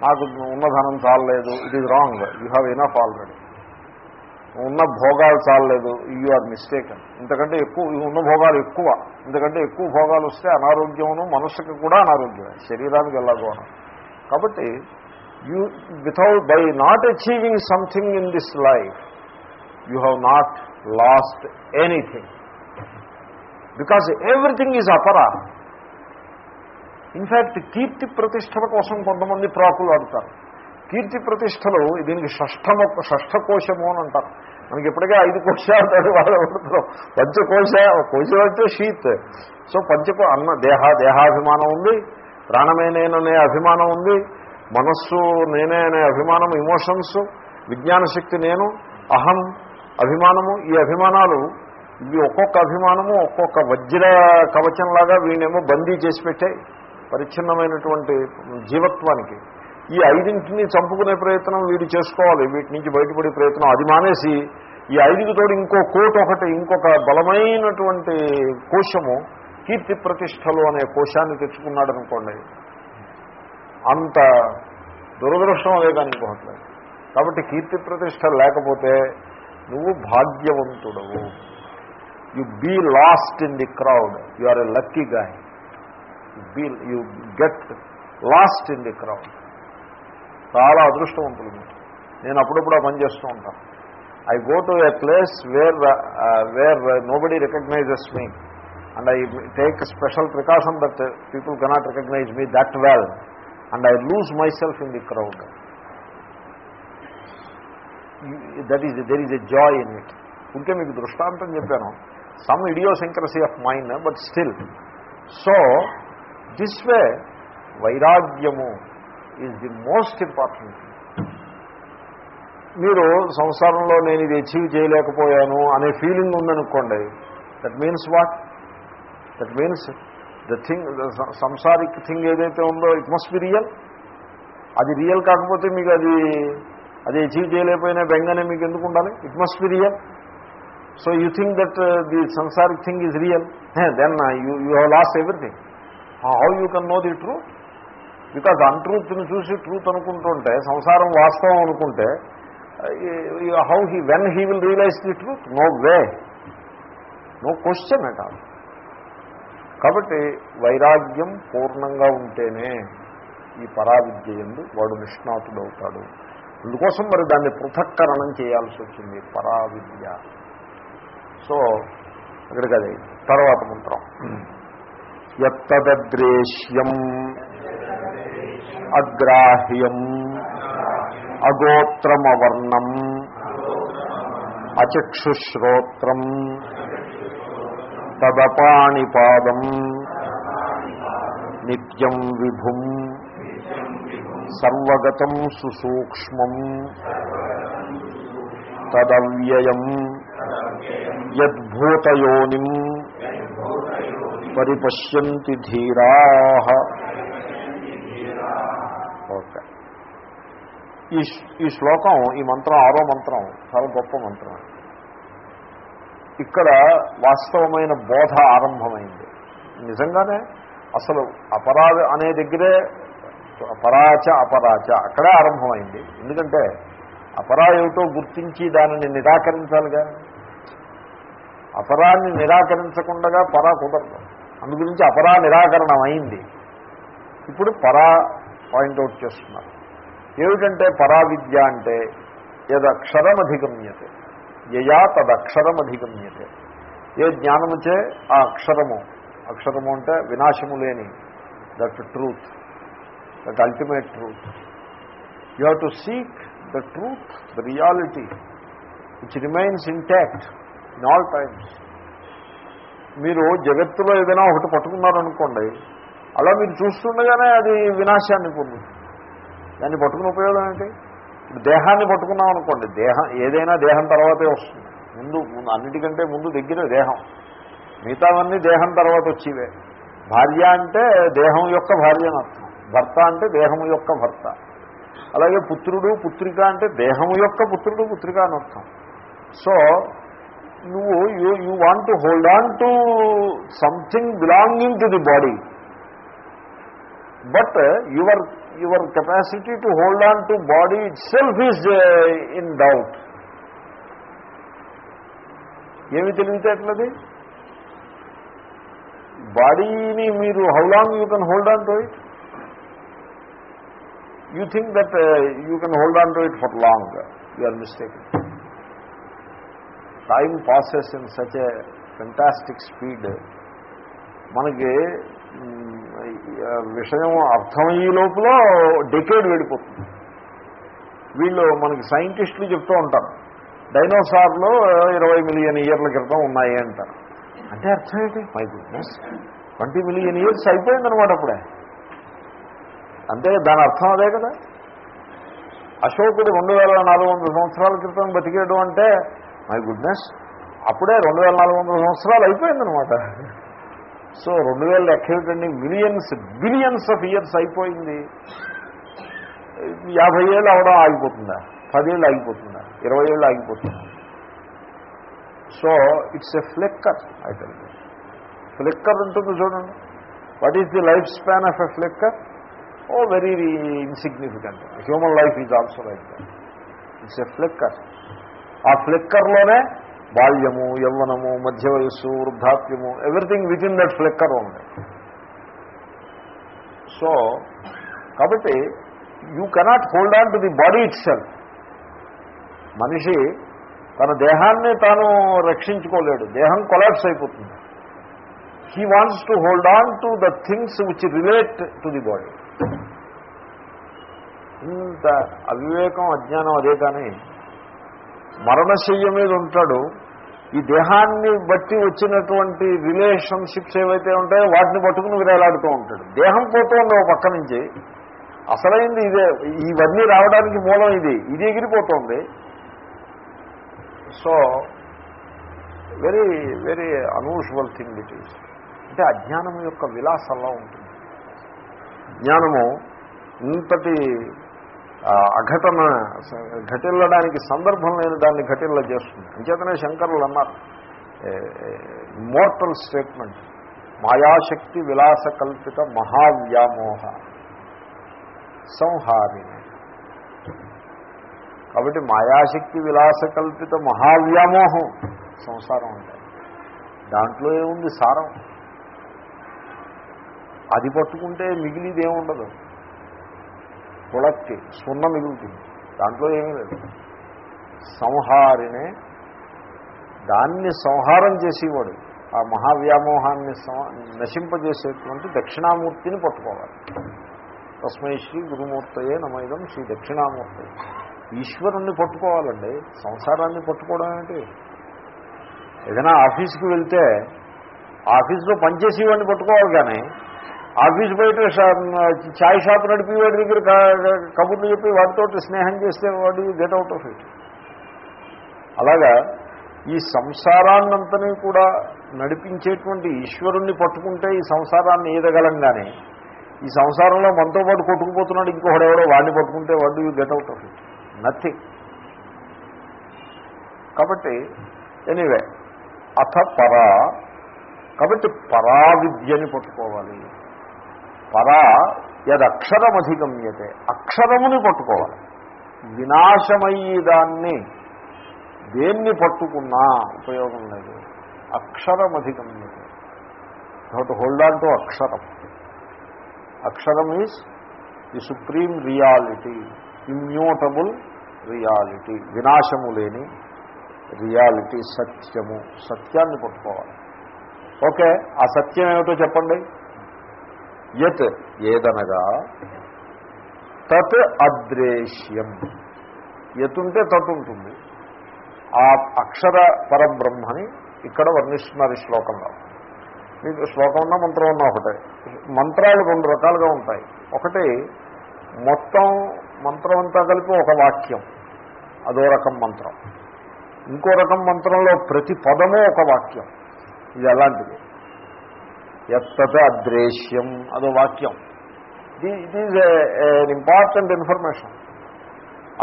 నాకు ఉన్న ధనం చాలలేదు. It is wrong you have enough already ఉన్న భోగాలు చాలలేదు. యూ ఆర్ మిస్టేకన్ ఇంతకంటే ఎక్కువ ఉన్న భోగాలు ఎక్కువ. ఇంతకంటే ఎక్కువ భోగాలు వస్తే అనారోగ్యమును మనస్సుకి కూడా అనారోగ్యమే. శరీరానికి ఎలాగో కాబట్టి you without by not achieving something in this life you have not lost anything because everything is అపరా in fact కీర్తి ప్రతిష్టల కోసం కొంతమంది ప్రాకులు ఆడుతారు. కీర్తి ప్రతిష్టలు దీనికి షష్ఠమ షష్టకోశము అని అంటారు. మనకి ఇప్పటికే ఐదు కోశాలు అంటారు వాళ్ళు పంచకోశ కోశం అంటే షీత్ సో పంచకో అన్న దేహ దేహాభిమానం ఉంది. ప్రాణమే నేననే అభిమానం ఉంది. మనస్సు నేనే అనే అభిమానం ఇమోషన్స్ విజ్ఞాన శక్తి నేను అహం అభిమానము. ఈ అభిమానాలు ఇవి ఒక్కొక్క అభిమానము ఒక్కొక్క వజ్ర కవచంలాగా వీళ్ళేమో బందీ చేసి పెట్టాయి. పరిచ్ఛిన్నమైనటువంటి జీవత్వానికి. ఈ ఐదింటిని చంపుకునే ప్రయత్నం వీడు చేసుకోవాలి. వీటి నుంచి బయటపడే ప్రయత్నం అది మానేసి ఈ ఐదుకి తోడు ఇంకో కోట్ ఒకటి ఇంకొక బలమైనటువంటి కోశము కీర్తి ప్రతిష్టలు అనే కోశాన్ని తెచ్చుకున్నాడు అనుకోండి అంత దురదృష్టం అదే కానీ ఇంకోట్లేదు కాబట్టి కీర్తి ప్రతిష్ట లేకపోతే నువ్వు భాగ్యవంతుడవు. You be lost in the crowd you are a lucky guy be you get lost in the crowd చాలా అదృష్టవంతులు. మీరు నేను అప్పుడప్పుడు ఆ పని చేస్తూ ఉంటాను. I go to a place where where nobody recognizes me and I take special precaution that people cannot recognize me that well and I lose myself in the crowd that is there is a joy in it ఉంటే మీకు దృష్టాంతం చెప్పాను. Some idiosyncrasy of mind but still so this way వైరాగ్యము is the most important మీరు సంసారంలో నేను ఇది achieve చేయలేకపోయాను అనే ఫీలింగ్ ఉందనుకోండి that means what that means the thing సంసారిక్ thing ఏదైతే ఉందో ఇట్ మస్ట్ బి రియల్ అది రియల్ కాకపోతే మీకు అది అది అచీవ్ చేయలేకపోయినా బెంగనే మీకు ఎందుకు ఉండాలి? It must be real so you think that the సంసారిక్ thing is real then you you have lost everything how you can know the truth because అన్ట్రూత్ని చూసి ట్రూత్ అనుకుంటుంటే సంసారం వాస్తవం అనుకుంటే how he when he will realize the truth no way no question అట కాబట్టి వైరాగ్యం పూర్ణంగా ఉంటేనే ఈ పరావిద్య ఎందు వాడు నిష్ణాతుడవుతాడు. అందుకోసం మరి దాన్ని పృథక్కరణం చేయాల్సి వచ్చింది పరావిద్య. సో అక్కడికి అది తర్వాత మంత్రం. ఎత్తద్రేశ్యం అగ్రాహ్యం అగోత్రమవర్ణం అచక్షుశ్రోత్రం తదపాణిపాదం నిత్యం విభుం సర్వగతం సుసూక్ష్మం తదవ్యయం యద్భూతయోనిం పరిపశ్యంతి ధీరా ఓకే ఈ ఈ శ్లోకం ఈ మంత్రం ఆరో మంత్రం చాలా గొప్ప మంత్రం. ఇక్కడ వాస్తవమైన బోధ ఆరంభమైంది. నిజంగానే అసలు అపరాధ అనే దగ్గరే అపరాచ అపరాచ అక్కడే ఆరంభమైంది. ఎందుకంటే అపరా ఏమిటో గుర్తించి దానిని నిరాకరించాలిగా. అపరాన్ని నిరాకరించకుండా పరా కుదరదు. అందుగురించి అపరా నిరాకరణం అయింది ఇప్పుడు పరా పాయింట్అవుట్ చేస్తున్నారు. ఏమిటంటే పరావిద్య అంటే యదక్షరం అధిగమ్యతే యయా తదక్షరం అధిగమ్యతే ఏ జ్ఞానముచే ఆ అక్షరము. అక్షరము అంటే వినాశము లేని. That truth. That ultimate truth. You have to seek the truth the reality which remains intact in all times. మీరు జగత్తులో ఏదైనా ఒకటి పట్టుకున్నారనుకోండి అలా మీరు చూస్తుండగానే అది వినాశాన్ని పొందుతుంది. దాన్ని పట్టుకుని ఉపయోగం ఏంటి? దేహాన్ని పట్టుకున్నాం అనుకోండి దేహం ఏదైనా దేహం తర్వాతే వస్తుంది. ముందు అన్నిటికంటే ముందు దగ్గర దేహం. మిగతావన్నీ దేహం తర్వాత వచ్చేవే. భార్య అంటే దేహం యొక్క భార్య అని అర్థం. భర్త అంటే దేహము యొక్క భర్త. అలాగే పుత్రుడు పుత్రిక అంటే దేహము యొక్క పుత్రుడు పుత్రిక అని అర్థం. సో నువ్వు you you want to hold on to something belonging to the body but your your capacity to hold on to body itself is in doubt ఏమి తెలివితేటలది బాడీని మీరు how long you can hold on to it you think that you can hold on to it for long you are mistake time passes in such a fantastic speed మనకి విషయం అర్థమయ్యే లోపల decade వెళ్ళిపోతుంది. వీళ్ళు మనకి సైంటిస్టులు చెప్తూ ఉంటారు డైనోసార్లు ఇరవై మిలియన్ ఇయర్ల క్రితం ఉన్నాయి అంటారు. అంటే అర్థం ఏంటి? My goodness twenty million years అయిపోయిందనమాట అప్పుడే. అంటే దాని అర్థం అదే కదా. అశోకుడు రెండు వేల నాలుగు వందల సంవత్సరాల క్రితం బతికేయడం అంటే మై గుడ్నెస్ అప్పుడే రెండు వేల నాలుగు వందల సంవత్సరాలు అయిపోయిందనమాట సో రెండు వేల లెక్క ఏమిటండి? మిలియన్స్ బిలియన్స్ ఆఫ్ ఇయర్స్ అయిపోయింది. యాభై ఏళ్ళు అవడం ఆగిపోతుందా? పదేళ్ళు ఆగిపోతుందా? ఇరవై ఏళ్ళు ఆగిపోతుందా? సో ఇట్స్ ఎ ఫ్లెక్కర్ అయితే ఫ్లెక్కర్ ఉంటుంది చూడండి. What is the life span of a flicker oh very insignificant human life is also like it's a flicker ఆ ఫ్లెక్కర్లోనే బాల్యము యవ్వనము మధ్య వయస్సు వృద్ధాప్యము everything within that flicker ఉంది సో కాబట్టి you cannot hold on to the body itself మనిషి తన దేహాన్ని తాను రక్షించుకోలేడు దేహం కొలాప్స్ అయిపోతుంది. He wants to hold on to the things which relate to the body. ఇంత అవివేకం అజ్ఞానం అదే కానీ మరణశయ్య మీద ఉంటాడు ఈ దేహాన్ని బట్టి వచ్చినటువంటి రిలేషన్షిప్స్ ఏవైతే ఉంటాయో వాటిని పట్టుకుని విరేలాడుతూ ఉంటాడు. దేహం పోతుంది ఒక పక్క నుంచి అసలైంది ఇదే ఇవన్నీ రావడానికి మూలం ఇది ఇది ఎగిరిపోతుంది. So very very unusual thing it is అంటే అజ్ఞానం యొక్క విలాసంలో ఉంటుంది. జ్ఞానము ఇంతటి అఘటన ఘటిల్లడానికి సందర్భం లేని దాన్ని ఘటిల్ల చేస్తుంది. అంచేతనే శంకరులు అన్నారు మోర్టల్ స్టేట్మెంట్ మాయాశక్తి విలాస కల్పిత మహావ్యామోహ సంహారిణి. కాబట్టి మాయాశక్తి విలాస కల్పిత మహావ్యామోహం సంసారం అంటే. దాంట్లో ఏముంది సారం? అది పట్టుకుంటే మిగిలిది ఏముండదు పులక్కి సున్న మిగులుతుంది. దాంట్లో ఏమీ లేదు. సంహారినే దాన్ని సంహారం చేసేవాడు. ఆ మహావ్యామోహాన్ని నశింపజేసేటువంటి దక్షిణామూర్తిని పట్టుకోవాలి. తస్మై శ్రీ గురుమూర్తయే నమైదం శ్రీ దక్షిణామూర్తి ఈశ్వరుణ్ణి పట్టుకోవాలండి. సంసారాన్ని పట్టుకోవడం ఏంటి? ఏదైనా ఆఫీస్కి వెళ్తే ఆఫీస్లో పనిచేసేవాడిని పట్టుకోవాలి కానీ ఆఫీస్ బయట ఛాయ్ షాప్ నడిపి వాడి దగ్గర కబుర్లు చెప్పి వాటితో స్నేహం చేస్తే వాడు గెట్ అవుట్ ఆఫ్ ఇట్. అలాగా ఈ సంసారాన్నంతని కూడా నడిపించేటువంటి ఈశ్వరుణ్ణి పట్టుకుంటే ఈ సంసారాన్ని ఈదగలం కానీ ఈ సంసారంలో మనతో పాటు కొట్టుకుపోతున్నాడు ఇంకొకడు ఎవడో వాడిని పట్టుకుంటే వాడు get out of it. Nothing కాబట్టి ఎనీవే అథ పరా కాబట్టి పరా విద్యని పట్టుకోవాలి. పరా యదక్షరమధిగమ్యతే. అక్షరముని పట్టుకోవాలి. వినాశమయ్యేదాన్ని దేన్ని పట్టుకున్నా ఉపయోగం లేదు. అక్షరమధిగమ్యతే. కాబట్టి హోల్డ్ ఆన్ టు అక్షరం. అక్షరం is the supreme reality immutable reality. వినాశము లేని రియాలిటీ సత్యము. సత్యాన్ని పట్టుకోవాలి. ఓకే ఆ సత్యం ఏమిటో చెప్పండి. యత్ ఏదనగా తత్ అద్రేశ్యం ఎతుంటే తత్ ఉంటుంది. ఆ అక్షర పరబ్రహ్మని ఇక్కడ వర్ణిస్తున్నారు ఈ శ్లోకంలో. మీకు శ్లోకం ఉన్నా మంత్రం ఉన్నా ఒకటే. మంత్రాలు రెండు రకాలుగా ఉంటాయి. ఒకటి మొత్తం మంత్రం అంతా కలిపి ఒక వాక్యం. అదో రకం మంత్రం. ఇంకో రకం మంత్రంలో ప్రతి పదము ఒక వాక్యం. ఇది ఎలాంటిది ఎత్తత అద్రేశ్యం అదో వాక్యం. ఇట్ ఈజ్ ఇంపార్టెంట్ ఇన్ఫర్మేషన్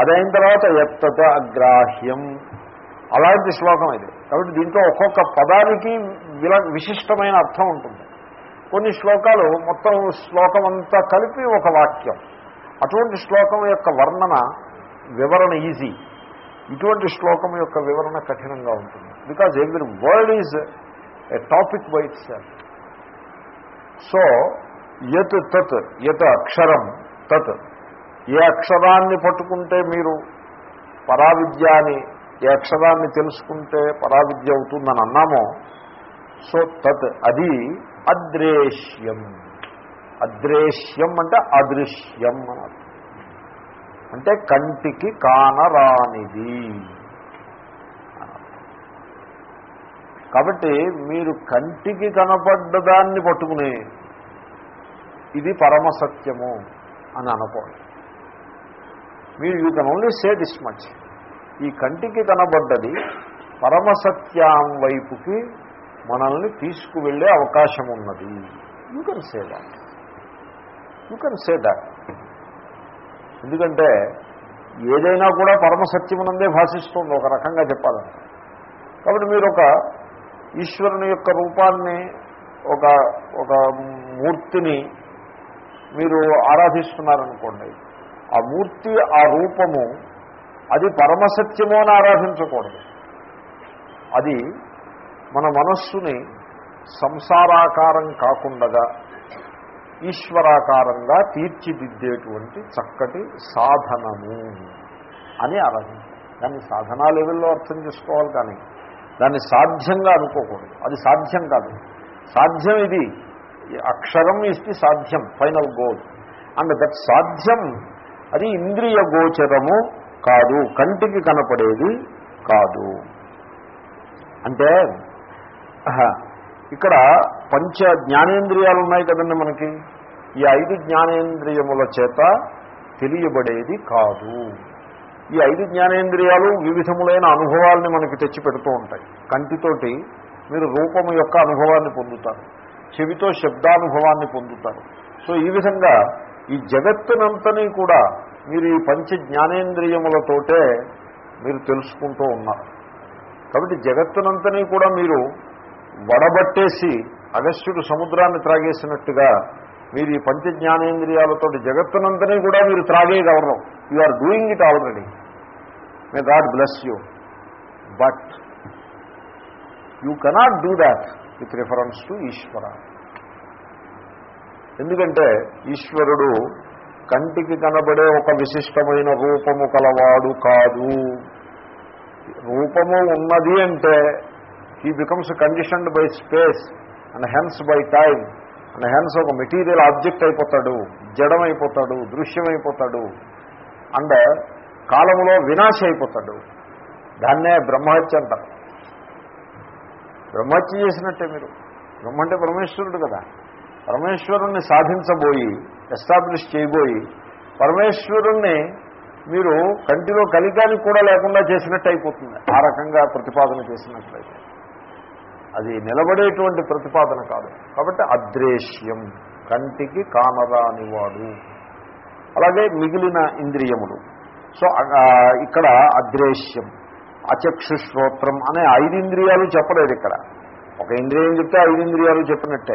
అదైన తర్వాత ఎత్తత అగ్రాహ్యం. అలాంటి శ్లోకం ఇది. కాబట్టి దీంట్లో ఒక్కొక్క పదానికి విల విశిష్టమైన అర్థం ఉంటుంది. కొన్ని శ్లోకాలు మొత్తం శ్లోకం అంతా కలిపి ఒక వాక్యం. అటువంటి శ్లోకం యొక్క వర్ణన వివరణ ఈజీ ఇటువంటి శ్లోకం యొక్క వివరణ కఠినంగా ఉంటుంది. Because every word is a topic by itself so యత్ తత్ యత్ అక్షరం తత్. ఏ అక్షరాన్ని పట్టుకుంటే మీరు పరావిద్యాన్ని ఏ అక్షరాన్ని తెలుసుకుంటే పరావిద్య అవుతుందని అన్నామో సో తత్ అది అద్రేశ్యం అద్రేశ్యం అంటే అదృశ్యం అని అంటే కంటికి కానరానిది. కాబట్టి మీరు కంటికి కనపడ్డదాన్ని పట్టుకుని ఇది పరమసత్యము అని అనుకోండి. మీరు you can only say this much ఈ కంటికి కనబడ్డది పరమసత్యం వైపుకి మనల్ని తీసుకువెళ్ళే అవకాశం ఉన్నది you can say that you can say that ఎందుకంటే ఏదైనా కూడా పరమసత్యమునందే భాషిస్తుంది ఒక రకంగా చెప్పాలంటే. కాబట్టి మీరు ఒక ఈశ్వరుని యొక్క రూపాన్ని ఒక ఒక మూర్తిని మీరు ఆరాధిస్తున్నారనుకోండి ఆ మూర్తి ఆ రూపము అది పరమసత్యము అని ఆరాధించకూడదు. అది మన మనస్సుని సంసారాకారం కాకుండా ఈశ్వరాకారంగా తీర్చిదిద్దేటువంటి చక్కటి సాధనము అని ఆరాధించాలి. దాన్ని సాధనా లెవెల్లో అర్థం చేసుకోవాలి కానీ దాన్ని సాధ్యంగా అనుకోకూడదు. అది సాధ్యం కాదు. సాధ్యం ఇది. అక్షరం ఇస్తే సాధ్యం ఫైనల్ గోల్ అండ్ దట్ సాధ్యం అది ఇంద్రియ గోచరము కాదు. కంటికి కనపడేది కాదు. అంటే ఇక్కడ పంచ జ్ఞానేంద్రియాలు ఉన్నాయి కదండి మనకి. ఈ ఐదు జ్ఞానేంద్రియముల చేత తెలియబడేది కాదు. ఈ ఐదు జ్ఞానేంద్రియాలు వివిధములైన అనుభవాల్ని మనకి తెచ్చి పెడుతూ ఉంటాయి. కంటితోటి మీరు రూపము యొక్క అనుభవాన్ని పొందుతారు. చెవితో శబ్దానుభవాన్ని పొందుతారు. సో ఈ విధంగా ఈ జగత్తునంతని కూడా మీరు ఈ పంచ జ్ఞానేంద్రియములతోటే మీరు తెలుసుకుంటూ ఉన్నారు. కాబట్టి జగత్తునంతని కూడా మీరు వడబట్టేసి అగస్త్యుడు సముద్రాన్ని త్రాగేసినట్టుగా మీరు ఈ పంచ జ్ఞానేంద్రియాలతో జగత్తునంతని కూడా మీరు త్రాగేయగలరు. You are doing it already may God bless you but you cannot do that with reference to Ishwara ఎందుకంటే ఈశ్వరుడు కంటికి కనబడే ఒక విశిష్టమైన రూపము కలవాడు కాదు. రూపము ఉన్నది అంటే he becomes conditioned by space and hence by time and hence ఒక మెటీరియల్ ఆబ్జెక్ట్ అయిపోతాడు జడమైపోతాడు దృశ్యమైపోతాడు. అండ్ కాలంలో వినాశ అయిపోతాడు. దాన్నే బ్రహ్మహత్య అంటారు. బ్రహ్మహత్య చేసినట్టే మీరు. బ్రహ్మ అంటే పరమేశ్వరుడు కదా. పరమేశ్వరుణ్ణి సాధించబోయి ఎస్టాబ్లిష్ చేయబోయి పరమేశ్వరుణ్ణి మీరు కంటిలో కలికానికి కూడా లేకుండా చేసినట్టు అయిపోతుంది. ఆ రకంగా ప్రతిపాదన చేసినట్లయితే. అది నిలబడేటువంటి ప్రతిపాదన కాదు. కాబట్టి అద్రేశ్యం కంటికి కానరానివాడు. అలాగే మిగిలిన ఇంద్రియములు. సో ఇక్కడ అద్రేశ్యం అచక్షు శ్రోత్రం అనే ఐదింద్రియాలు చెప్పలేదు ఇక్కడ. ఒక ఇంద్రియం చెప్తే ఐదింద్రియాలు చెప్పినట్టే.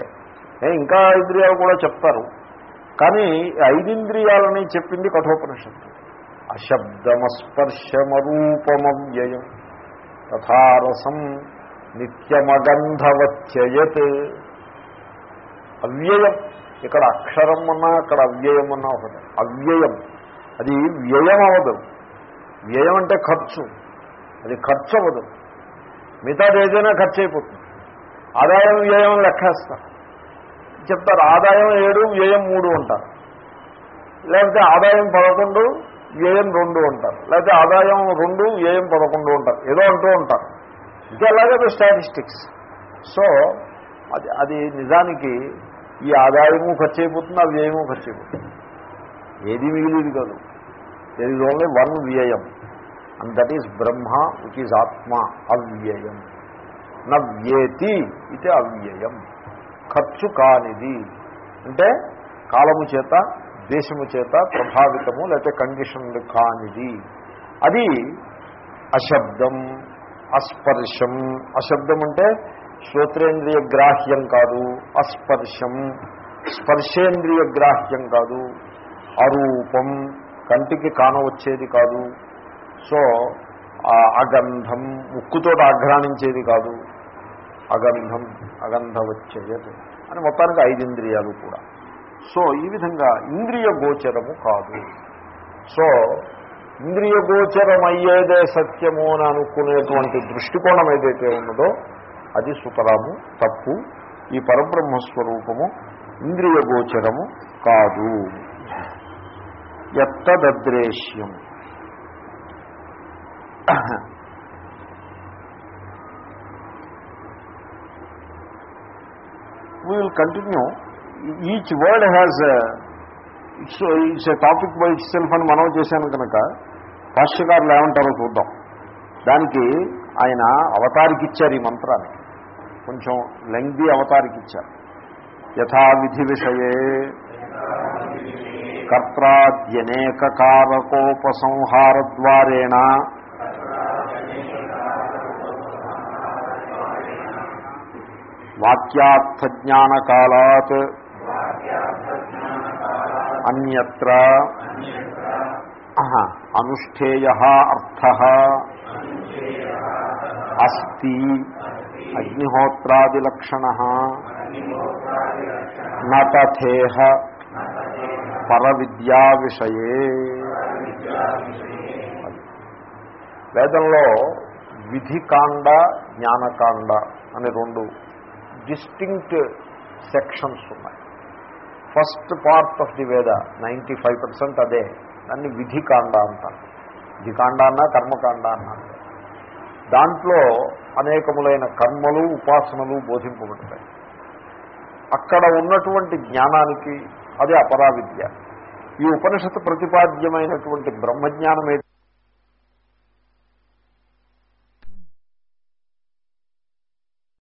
ఇంకా ఇంద్రియాలు కూడా చెప్తారు. కానీ ఐదింద్రియాలని చెప్పింది కఠోపనిషత్తు. అశబ్దమస్పర్శమరూపమవ్యయం. తథారసం నిత్యమగంధవత్యయత్ అవ్యయం. ఇక్కడ అక్షరం అన్నా అక్కడ అవ్యయం అన్నా ఒకటి. అవ్యయం. అది వ్యయం అవ్వదు వ్యయం అంటే ఖర్చు. అది ఖర్చు అవ్వదు మిగతాది ఏదైనా ఖర్చు అయిపోతుంది ఆదాయం వ్యయం లెక్కేస్తారు. చెప్తారు ఆదాయం ఏడు వ్యయం మూడు అంటారు. లేకపోతే ఆదాయం పదకొండు వ్యయం రెండు అంటారు. లేకపోతే ఆదాయం రెండు వ్యయం పదకొండు అంటారు. ఏదో అంటూ ఉంటారు. ఇంకా అలాగే స్టాటిస్టిక్స్. సో అది అది నిజానికి ఈ ఆదాయము ఖర్చు అయిపోతుంది ఆ వ్యయము ఖర్చు అయిపోతుంది ఏది మిగిలిది కాదు. దెర్ ఈజ్ ఓన్లీ వన్ వ్యయం. And that is Brahma which is ఆత్మ అవ్యయం. నవ్యేతి ఇది అవ్యయం. ఖర్చు కానిది. అంటే కాలము చేత దేశము చేత ప్రభావితము లేకపోతే కండిషన్లు కానిది. అది అశబ్దం అస్పర్శం. అశబ్దం అంటే శ్రోత్రేంద్రియ గ్రాహ్యం కాదు అస్పర్శం. స్పర్శేంద్రియ గ్రాహ్యం కాదు అరూపం కంటికి కానవచ్చేది కాదు. సో అగంధం ముక్కుతో ఆఘ్రాణించేది కాదు. అగంధం అగంధవచ్చేయదు అని మొత్తానికి ఐదు ఇంద్రియాలు కూడా. సో ఈ విధంగా ఇంద్రియ గోచరము కాదు. సో ఇంద్రియ గోచరమయ్యేదే సత్యము అని అనుకునేటువంటి దృష్టికోణం ఏదైతే ఉన్నదో అది సుతరాము తప్పు. ఈ పరబ్రహ్మస్వరూపము ఇంద్రియ గోచరము కాదు. ఎత్తదద్రేశ్యం we will continue. Each word has a, it's, a, it's a topic by itself అని మనం చేశాను కనుక భాష్యకారులు ఏమంటారో చూద్దాం. దానికి ఆయన అవతారికిచ్చారు ఈ మంత్రాన్ని. కొంచెం లెంగ్ది అవతారికిచ్చారు. యథావిధి విషయే కర్త్రాద్యనేక కారకోపసంహారద్వారేణ వాక్యార్థజ్ఞానకాలాత్ అన్యత్ర అనుష్ఠేయ అర్థ అస్తి అగ్నిహోత్రాదిలక్షణ నతథేహ పరవిద్యా విషయే వేదంలో విధికాండ జ్ఞానకాండ అని రెండు డిస్టింక్ట్ సెక్షన్స్ ఉన్నాయి. First part of the Veda ninety five percent అదే. దాన్ని విధికాండ అంటారు. విధికాండ అన్నా కర్మకాండ అన్నా దాంట్లో అనేకములైన కర్మలు ఉపాసనలు బోధింపబడతాయి. అక్కడ ఉన్నటువంటి జ్ఞానానికి అది అపరావిద్య. ఈ ఉపనిషత్తు ప్రతిపాద్యమైనటువంటి బ్రహ్మజ్ఞానం ఏంటి